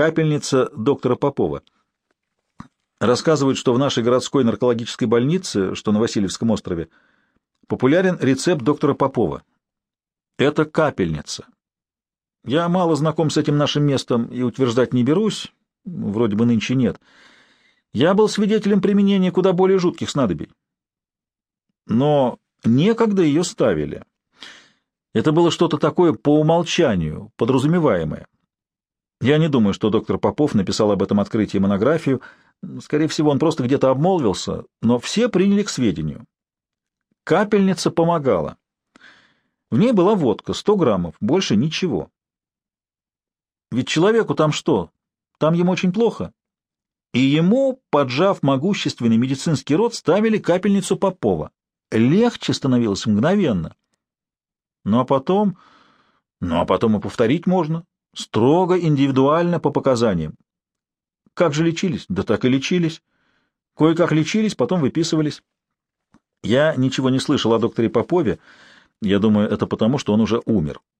капельница доктора Попова. Рассказывают, что в нашей городской наркологической больнице, что на Васильевском острове, популярен рецепт доктора Попова. Это капельница. Я мало знаком с этим нашим местом и утверждать не берусь, вроде бы нынче нет. Я был свидетелем применения куда более жутких снадобий. Но некогда ее ставили. Это было что-то такое по умолчанию, подразумеваемое. Я не думаю, что доктор Попов написал об этом открытии монографию. Скорее всего, он просто где-то обмолвился, но все приняли к сведению. Капельница помогала. В ней была водка, 100 граммов, больше ничего. Ведь человеку там что? Там ему очень плохо. И ему, поджав могущественный медицинский род, ставили капельницу Попова. Легче становилось мгновенно. Ну а потом... Ну а потом и повторить можно. Строго индивидуально по показаниям. Как же лечились? Да так и лечились. Кое-как лечились, потом выписывались. Я ничего не слышал о докторе Попове. Я думаю, это потому, что он уже умер.